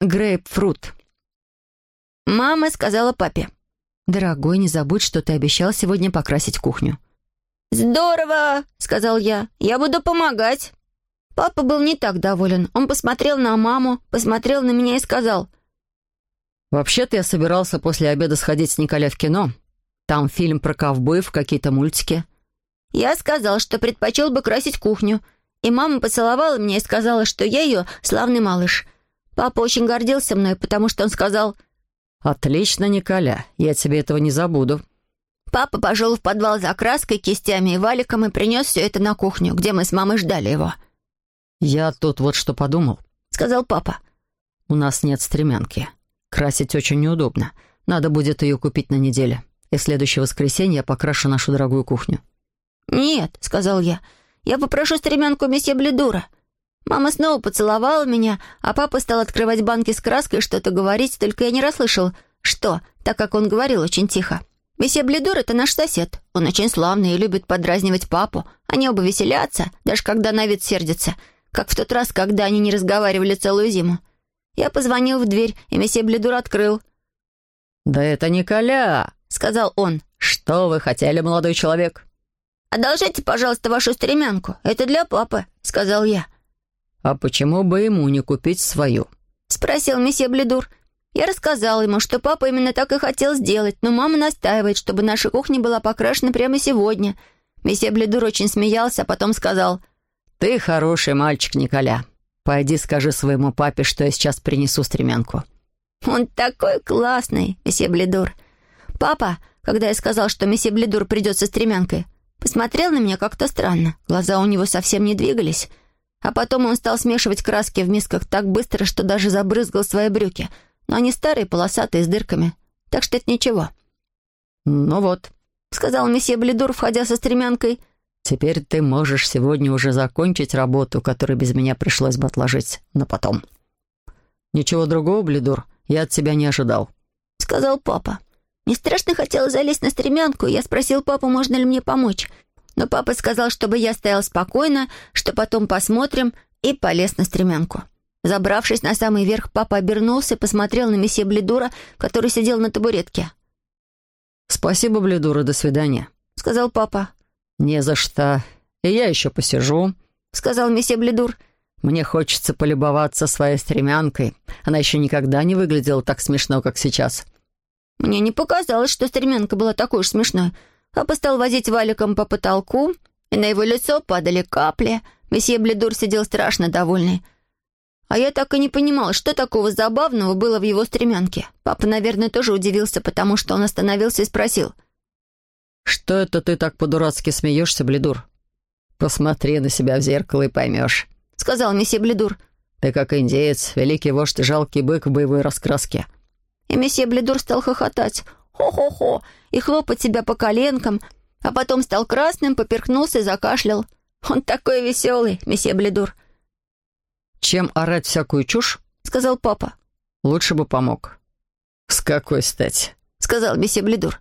грейпфрут. Мама сказала папе. «Дорогой, не забудь, что ты обещал сегодня покрасить кухню». «Здорово!» — сказал я. «Я буду помогать». Папа был не так доволен. Он посмотрел на маму, посмотрел на меня и сказал. «Вообще-то я собирался после обеда сходить с Николя в кино. Там фильм про ковбоев, какие-то мультики». Я сказал, что предпочел бы красить кухню. И мама поцеловала меня и сказала, что я ее славный малыш. Папа очень гордился мной, потому что он сказал... «Отлично, Николя, я тебе этого не забуду». Папа пошел в подвал за краской, кистями и валиком и принес все это на кухню, где мы с мамой ждали его. «Я тут вот что подумал», — сказал папа. «У нас нет стремянки. Красить очень неудобно. Надо будет ее купить на неделе. И в следующее воскресенье я покрашу нашу дорогую кухню». «Нет», — сказал я, — «я попрошу стремянку месье Бледура». Мама снова поцеловала меня, а папа стал открывать банки с краской и что-то говорить, только я не расслышал, что, так как он говорил очень тихо. Месье Бледур — это наш сосед. Он очень славный и любит подразнивать папу. Они оба веселятся, даже когда на вид сердится, как в тот раз, когда они не разговаривали целую зиму. Я позвонил в дверь, и месье Бледур открыл. «Да это Николя!» — сказал он. «Что вы хотели, молодой человек?» «Одолжите, пожалуйста, вашу стремянку. Это для папы», — сказал я. «А почему бы ему не купить свою?» — спросил месье Бледур. Я рассказала ему, что папа именно так и хотел сделать, но мама настаивает, чтобы наша кухня была покрашена прямо сегодня. Месье Бледур очень смеялся, а потом сказал, «Ты хороший мальчик, Николя. Пойди скажи своему папе, что я сейчас принесу стремянку». «Он такой классный, месье Бледур». Папа, когда я сказал, что месье Бледур придет со стремянкой, посмотрел на меня как-то странно. Глаза у него совсем не двигались. А потом он стал смешивать краски в мисках так быстро, что даже забрызгал свои брюки — но они старые, полосатые, с дырками. Так что это ничего». «Ну вот», — сказал месье Бледур, входя со стремянкой. «Теперь ты можешь сегодня уже закончить работу, которую без меня пришлось бы отложить на потом». «Ничего другого, Бледур, я от тебя не ожидал», — сказал папа. Мне страшно хотелось залезть на стремянку, я спросил папу, можно ли мне помочь. Но папа сказал, чтобы я стоял спокойно, что потом посмотрим, и полез на стремянку. Забравшись на самый верх, папа обернулся и посмотрел на месье Бледура, который сидел на табуретке. «Спасибо, Бледура, до свидания», — сказал папа. «Не за что. И я еще посижу», — сказал месье Бледур. «Мне хочется полюбоваться своей стремянкой. Она еще никогда не выглядела так смешно, как сейчас». Мне не показалось, что стремянка была такой уж смешной. Папа стал возить валиком по потолку, и на его лицо падали капли. Месье Бледур сидел страшно довольный. А я так и не понимала, что такого забавного было в его стремянке. Папа, наверное, тоже удивился, потому что он остановился и спросил. «Что это ты так по-дурацки смеешься, Бледур? Посмотри на себя в зеркало и поймешь», — сказал месье Бледур. «Ты как индеец, великий вождь и жалкий бык в боевой раскраске». И месье Бледур стал хохотать. «Хо-хо-хо!» И хлопать себя по коленкам, а потом стал красным, поперхнулся и закашлял. «Он такой веселый, месье Бледур!» чем орать всякую чушь, — сказал папа, — лучше бы помог. «С какой стати?» — сказал месье Бледур.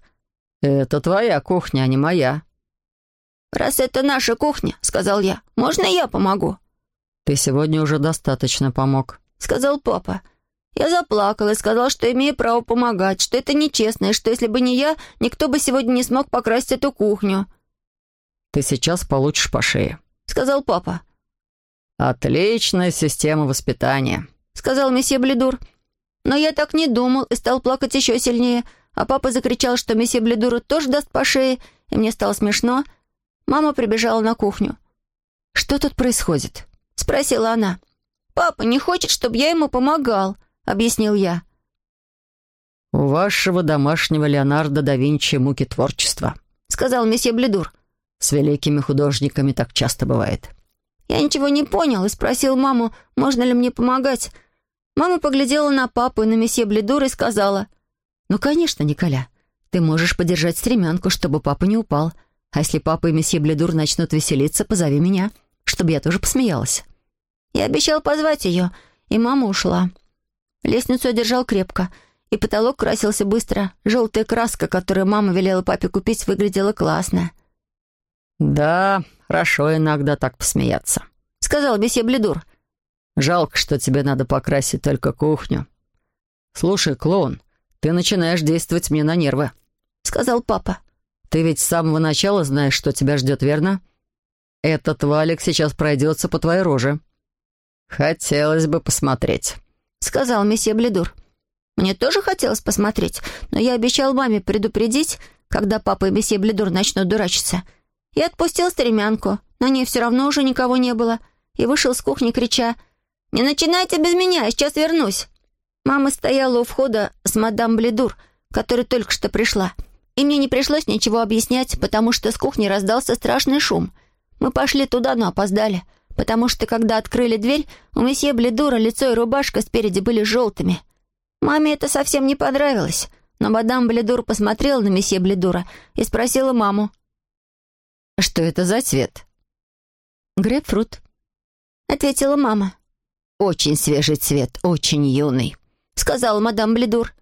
«Это твоя кухня, а не моя». «Раз это наша кухня, — сказал я, — можно я помогу?» «Ты сегодня уже достаточно помог», — сказал папа. Я заплакал и сказал, что имею право помогать, что это нечестно, и что если бы не я, никто бы сегодня не смог покрасить эту кухню. «Ты сейчас получишь по шее», — сказал папа. «Отличная система воспитания», — сказал месье Бледур. Но я так не думал и стал плакать еще сильнее, а папа закричал, что месье Бледуру тоже даст по шее, и мне стало смешно. Мама прибежала на кухню. «Что тут происходит?» — спросила она. «Папа не хочет, чтобы я ему помогал», — объяснил я. «У вашего домашнего Леонардо да Винчи муки творчества», — сказал месье Бледур. «С великими художниками так часто бывает». Я ничего не понял и спросил маму, можно ли мне помогать. Мама поглядела на папу и на месье Бледур и сказала, «Ну, конечно, Николя, ты можешь подержать стремянку, чтобы папа не упал. А если папа и месье Бледур начнут веселиться, позови меня, чтобы я тоже посмеялась». Я обещал позвать ее, и мама ушла. Лестницу я держал крепко, и потолок красился быстро. Желтая краска, которую мама велела папе купить, выглядела классно. «Да, хорошо иногда так посмеяться», — сказал месье Бледур. Жалко, что тебе надо покрасить только кухню. Слушай, клоун, ты начинаешь действовать мне на нервы», — сказал папа. «Ты ведь с самого начала знаешь, что тебя ждет, верно? Этот валик сейчас пройдется по твоей роже». «Хотелось бы посмотреть», — сказал месье Бледур. Мне тоже хотелось посмотреть, но я обещал маме предупредить, когда папа и месье Бледур начнут дурачиться. Я отпустил стремянку, на ней все равно уже никого не было, и вышел с кухни, крича «Не начинайте без меня, я сейчас вернусь». Мама стояла у входа с мадам Бледур, которая только что пришла, и мне не пришлось ничего объяснять, потому что с кухни раздался страшный шум. Мы пошли туда, но опоздали, потому что, когда открыли дверь, у месье Бледура лицо и рубашка спереди были желтыми — Маме это совсем не понравилось, но мадам Бледур посмотрела на месье Бледура и спросила маму. «Что это за цвет?» «Грейпфрут», — ответила мама. «Очень свежий цвет, очень юный», — сказала мадам Бледур.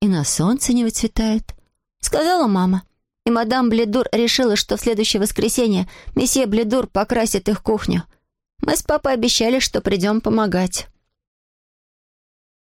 «И на солнце не выцветает», — сказала мама. И мадам Бледур решила, что в следующее воскресенье месье Бледур покрасит их кухню. Мы с папой обещали, что придем помогать.